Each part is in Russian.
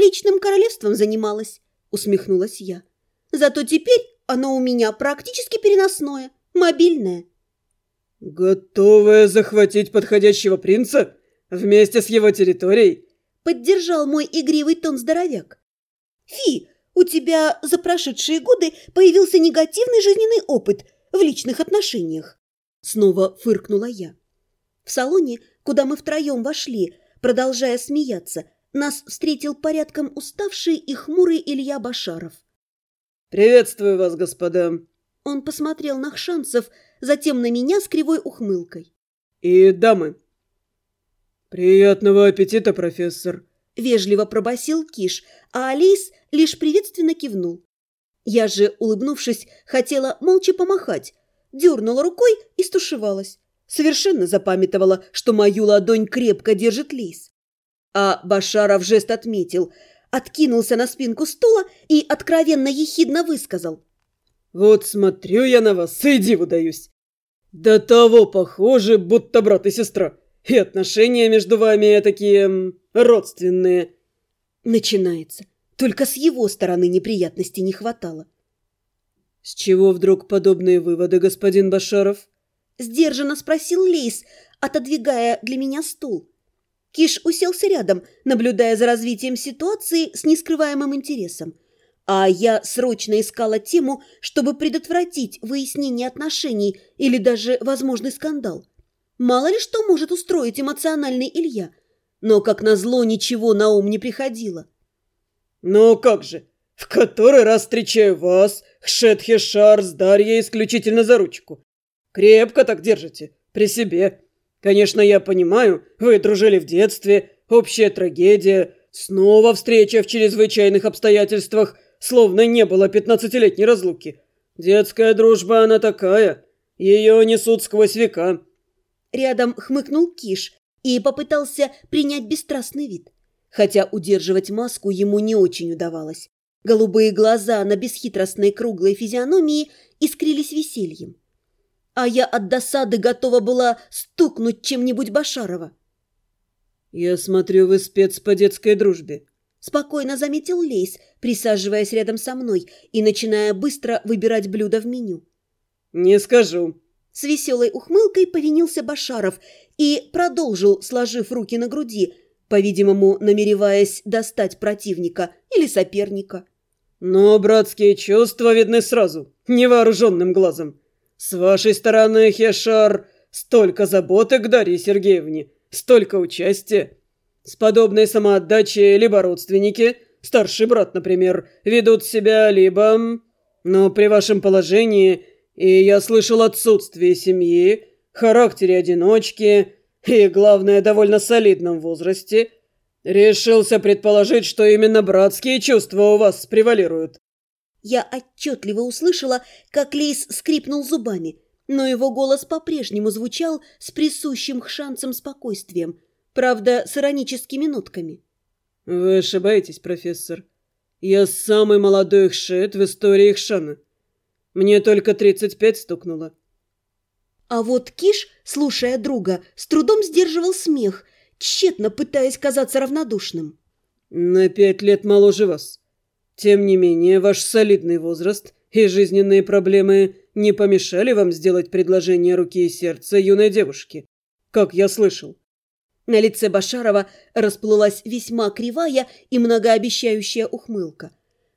личным королевством занималась», — усмехнулась я. «Зато теперь оно у меня практически переносное, мобильное». «Готовая захватить подходящего принца вместе с его территорией?» — поддержал мой игривый тон здоровяк. «Фи, у тебя за прошедшие годы появился негативный жизненный опыт в личных отношениях!» Снова фыркнула я. В салоне, куда мы втроем вошли, продолжая смеяться, нас встретил порядком уставший и хмурый Илья Башаров. «Приветствую вас, господа!» Он посмотрел на Хшанцев, затем на меня с кривой ухмылкой. «И дамы!» «Приятного аппетита, профессор!» Вежливо пробасил Киш, а Алис лишь приветственно кивнул. Я же, улыбнувшись, хотела молча помахать, дернула рукой и стушевалась. Совершенно запамятовала, что мою ладонь крепко держит Лис. А Башаров жест отметил, откинулся на спинку стула и откровенно ехидно высказал. «Вот смотрю я на вас и диву даюсь. До того похожи, будто брат и сестра. И отношения между вами такие родственные». Начинается. Только с его стороны неприятностей не хватало. «С чего вдруг подобные выводы, господин Башаров?» Сдержанно спросил Лейс, отодвигая для меня стул. Киш уселся рядом, наблюдая за развитием ситуации с нескрываемым интересом. А я срочно искала тему, чтобы предотвратить выяснение отношений или даже возможный скандал. Мало ли что может устроить эмоциональный Илья. Но, как назло, ничего на ум не приходило. «Ну как же, в который раз встречаю вас, Хшет-Хешар с Дарьей исключительно за ручку. Крепко так держите, при себе. Конечно, я понимаю, вы дружили в детстве, общая трагедия, снова встреча в чрезвычайных обстоятельствах, словно не было пятнадцатилетней разлуки. Детская дружба она такая, ее несут сквозь века». Рядом хмыкнул Киш и попытался принять бесстрастный вид, хотя удерживать маску ему не очень удавалось. Голубые глаза на бесхитростной круглой физиономии искрились весельем. А я от досады готова была стукнуть чем-нибудь Башарова. «Я смотрю, вы спец по детской дружбе», — спокойно заметил Лейс, присаживаясь рядом со мной и начиная быстро выбирать блюда в меню. «Не скажу», с веселой ухмылкой повинился Башаров и продолжил, сложив руки на груди, по-видимому, намереваясь достать противника или соперника. «Но братские чувства видны сразу, невооруженным глазом. С вашей стороны, Хешар, столько заботы к Дарье Сергеевне, столько участия. С подобной самоотдачей либо родственники, старший брат, например, ведут себя, либо... Но при вашем положении и я слышал отсутствие семьи, характере одиночки и, главное, довольно солидном возрасте. Решился предположить, что именно братские чувства у вас превалируют. Я отчетливо услышала, как Лейс скрипнул зубами, но его голос по-прежнему звучал с присущим хшанцем спокойствием, правда, с ироническими нотками. «Вы ошибаетесь, профессор. Я самый молодой хшет в истории хшана. Мне только тридцать пять стукнуло. А вот Киш, слушая друга, с трудом сдерживал смех, тщетно пытаясь казаться равнодушным. На пять лет моложе вас. Тем не менее, ваш солидный возраст и жизненные проблемы не помешали вам сделать предложение руки и сердца юной девушке, как я слышал. На лице Башарова расплылась весьма кривая и многообещающая ухмылка.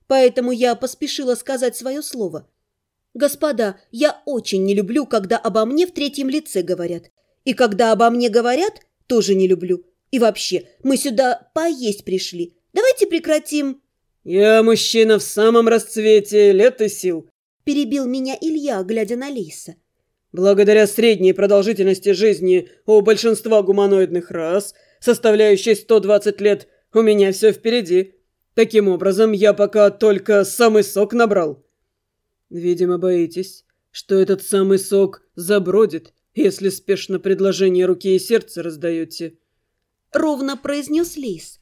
Поэтому я поспешила сказать свое слово – «Господа, я очень не люблю, когда обо мне в третьем лице говорят. И когда обо мне говорят, тоже не люблю. И вообще, мы сюда поесть пришли. Давайте прекратим...» «Я мужчина в самом расцвете лет и сил», – перебил меня Илья, глядя на Лейса. «Благодаря средней продолжительности жизни у большинства гуманоидных рас, составляющей 120 лет, у меня все впереди. Таким образом, я пока только самый сок набрал». Видимо, боитесь, что этот самый сок забродит, если спешно предложение руки и сердца раздаете. Ровно произнес Лейс.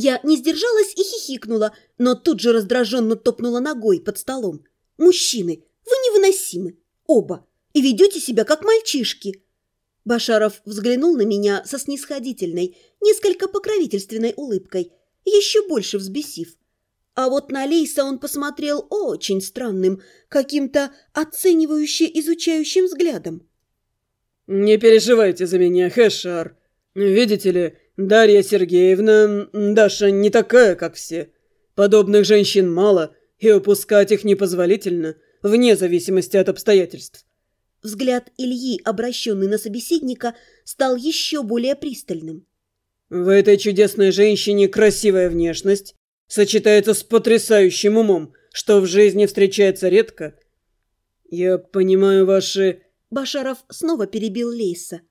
Я не сдержалась и хихикнула, но тут же раздраженно топнула ногой под столом. «Мужчины, вы невыносимы. Оба. И ведете себя как мальчишки». Башаров взглянул на меня со снисходительной, несколько покровительственной улыбкой еще больше взбесив. А вот на Лейса он посмотрел очень странным, каким-то оценивающе изучающим взглядом. «Не переживайте за меня, Хэшар. Видите ли, Дарья Сергеевна, Даша не такая, как все. Подобных женщин мало, и упускать их непозволительно, вне зависимости от обстоятельств». Взгляд Ильи, обращенный на собеседника, стал еще более пристальным. «В этой чудесной женщине красивая внешность, сочетается с потрясающим умом, что в жизни встречается редко. Я понимаю ваши...» Башаров снова перебил Лейса.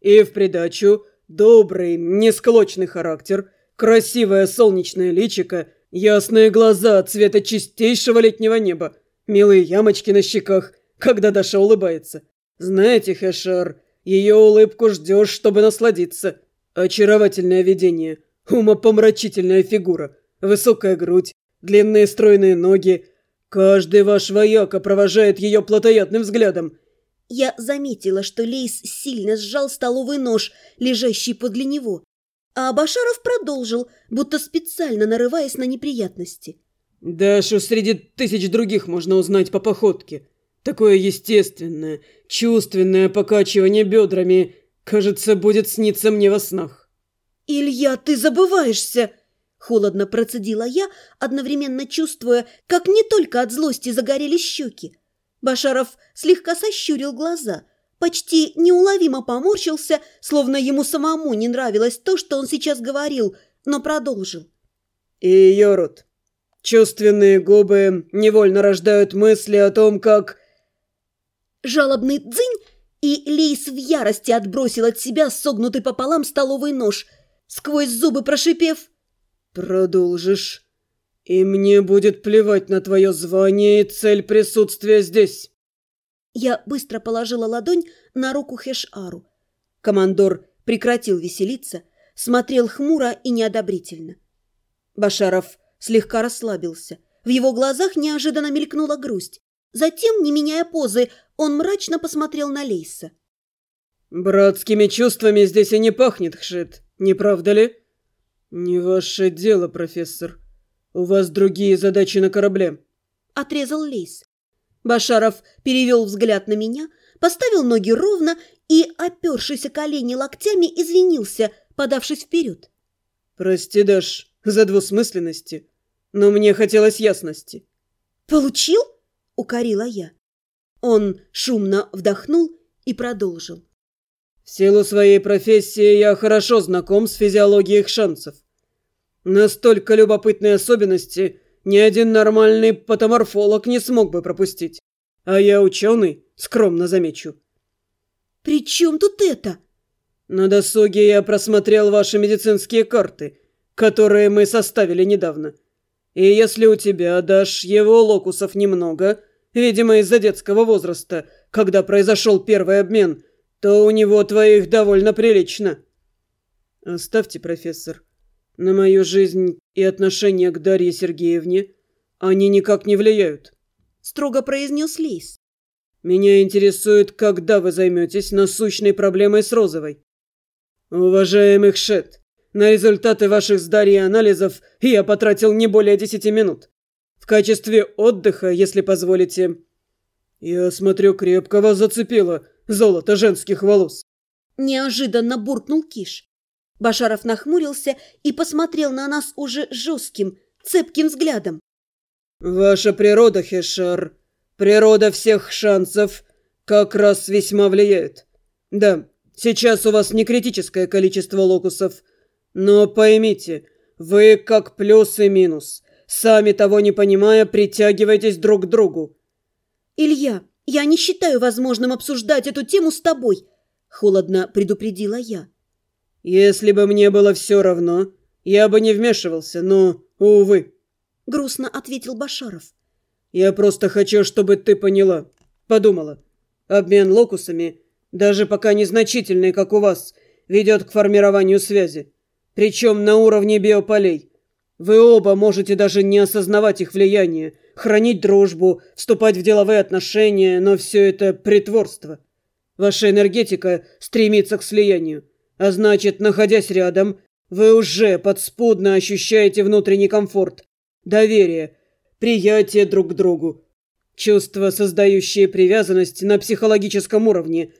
«И в придачу добрый, несклочный характер, красивое солнечное личико, ясные глаза цвета чистейшего летнего неба, милые ямочки на щеках, когда Даша улыбается. Знаете, Хэшар, ее улыбку ждешь, чтобы насладиться. Очаровательное видение, умопомрачительная фигура — Высокая грудь, длинные стройные ноги. Каждый ваш вояка провожает ее плотоядным взглядом. Я заметила, что Лейс сильно сжал столовый нож, лежащий подле него. А Башаров продолжил, будто специально нарываясь на неприятности. Дашу среди тысяч других можно узнать по походке. Такое естественное, чувственное покачивание бедрами, кажется, будет сниться мне во снах. «Илья, ты забываешься!» Холодно процедила я, одновременно чувствуя, как не только от злости загорелись щеки. Башаров слегка сощурил глаза, почти неуловимо поморщился, словно ему самому не нравилось то, что он сейчас говорил, но продолжил. «И Йорут, чувственные губы невольно рождают мысли о том, как...» Жалобный дзынь, и Лейс в ярости отбросил от себя согнутый пополам столовый нож, сквозь зубы прошипев «Продолжишь, и мне будет плевать на твое звание и цель присутствия здесь». Я быстро положила ладонь на руку Хешару. Командор прекратил веселиться, смотрел хмуро и неодобрительно. Башаров слегка расслабился. В его глазах неожиданно мелькнула грусть. Затем, не меняя позы, он мрачно посмотрел на Лейса. «Братскими чувствами здесь и не пахнет, Хшит, не правда ли?» «Не ваше дело, профессор. У вас другие задачи на корабле», — отрезал Лейс. Башаров перевел взгляд на меня, поставил ноги ровно и, опершись о колени локтями, извинился, подавшись вперед. «Прости, Даш, за двусмысленности, но мне хотелось ясности». «Получил?» — укорила я. Он шумно вдохнул и продолжил. В силу своей профессии я хорошо знаком с физиологией их шансов. Настолько любопытные особенности ни один нормальный патоморфолог не смог бы пропустить. А я ученый, скромно замечу. «При чем тут это?» На досуге я просмотрел ваши медицинские карты, которые мы составили недавно. И если у тебя, Даш, его локусов немного, видимо, из-за детского возраста, когда произошел первый обмен, то у него твоих довольно прилично. Оставьте, профессор. На мою жизнь и отношение к Дарье Сергеевне они никак не влияют. Строго произнес Лейс. Меня интересует, когда вы займетесь насущной проблемой с Розовой. Уважаемый Хшет, на результаты ваших с Дарьей анализов я потратил не более десяти минут. В качестве отдыха, если позволите. Я смотрю, крепко вас зацепило золото женских волос. Неожиданно буркнул Киш. Башаров нахмурился и посмотрел на нас уже жестким, цепким взглядом. «Ваша природа, Хешар, природа всех шансов как раз весьма влияет. Да, сейчас у вас не критическое количество локусов, но поймите, вы как плюс и минус, сами того не понимая, притягиваетесь друг к другу». «Илья, я не считаю возможным обсуждать эту тему с тобой», — холодно предупредила я. «Если бы мне было все равно, я бы не вмешивался, но, увы», — грустно ответил Башаров. «Я просто хочу, чтобы ты поняла, подумала. Обмен локусами, даже пока незначительный, как у вас, ведет к формированию связи. Причем на уровне биополей. Вы оба можете даже не осознавать их влияние, хранить дружбу, вступать в деловые отношения, но все это притворство. Ваша энергетика стремится к слиянию. А значит, находясь рядом, Вы уже подспудно ощущаете внутренний комфорт, доверие, приятие друг к другу, чувства, создающие привязанность на психологическом уровне,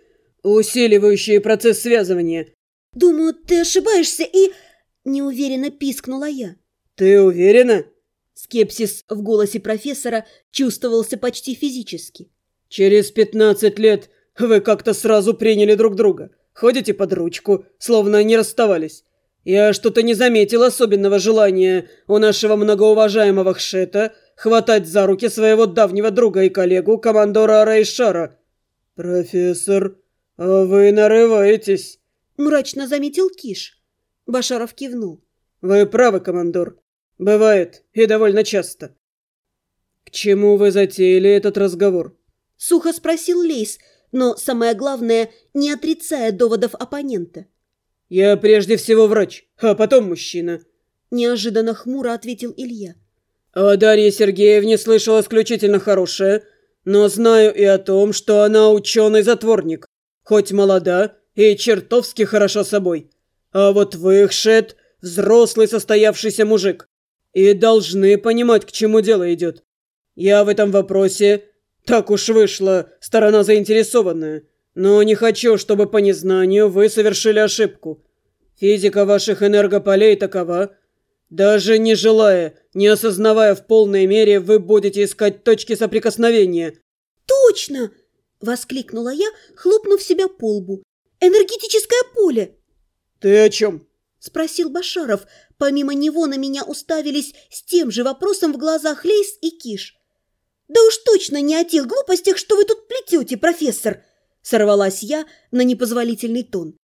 усиливающие процесс связывания. «Думаю, ты ошибаешься и...» – неуверенно пискнула я. «Ты уверена?» Скепсис в голосе профессора чувствовался почти физически. «Через пятнадцать лет вы как-то сразу приняли друг друга. Ходите под ручку, словно не расставались. Я что-то не заметил особенного желания у нашего многоуважаемого Хшета хватать за руки своего давнего друга и коллегу, командора Рейшара. «Профессор, а вы нарываетесь», — мрачно заметил Киш. Башаров кивнул. «Вы правы, командор. Бывает, и довольно часто». «К чему вы затеяли этот разговор?» Сухо спросил Лейс, но, самое главное, не отрицая доводов оппонента. «Я прежде всего врач, а потом мужчина», – неожиданно хмуро ответил Илья. «О Дарье Сергеевне слышал исключительно хорошее, но знаю и о том, что она ученый-затворник, хоть молода и чертовски хороша собой. А вот вы, Хшет, взрослый состоявшийся мужик, и должны понимать, к чему дело идет. Я в этом вопросе так уж вышло, сторона заинтересованная. Но не хочу, чтобы по незнанию вы совершили ошибку. Физика ваших энергополей такова. Даже не желая, не осознавая в полной мере, вы будете искать точки соприкосновения. «Точно!» – воскликнула я, хлопнув себя по лбу. «Энергетическое поле!» «Ты о чем?» – спросил Башаров. Помимо него на меня уставились с тем же вопросом в глазах Лейс и Киш. «Да уж точно не о тех глупостях, что вы тут плетете, профессор!» Сорвалась я на непозволительный тон.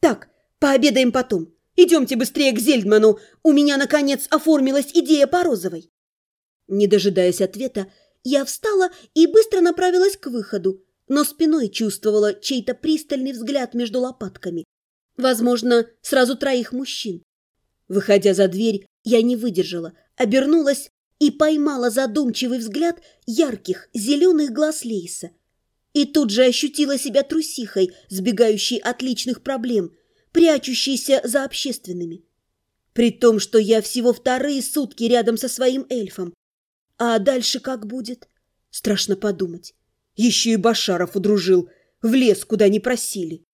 «Так, пообедаем потом. Идемте быстрее к Зельдману. У меня, наконец, оформилась идея по розовой». Не дожидаясь ответа, я встала и быстро направилась к выходу, но спиной чувствовала чей-то пристальный взгляд между лопатками. Возможно, сразу троих мужчин. Выходя за дверь, я не выдержала, обернулась и поймала задумчивый взгляд ярких зеленых глаз Лейса. И тут же ощутила себя трусихой, сбегающей от личных проблем, прячущейся за общественными. При том, что я всего вторые сутки рядом со своим эльфом. А дальше как будет? Страшно подумать. Еще и Башаров удружил, лес, куда не просили.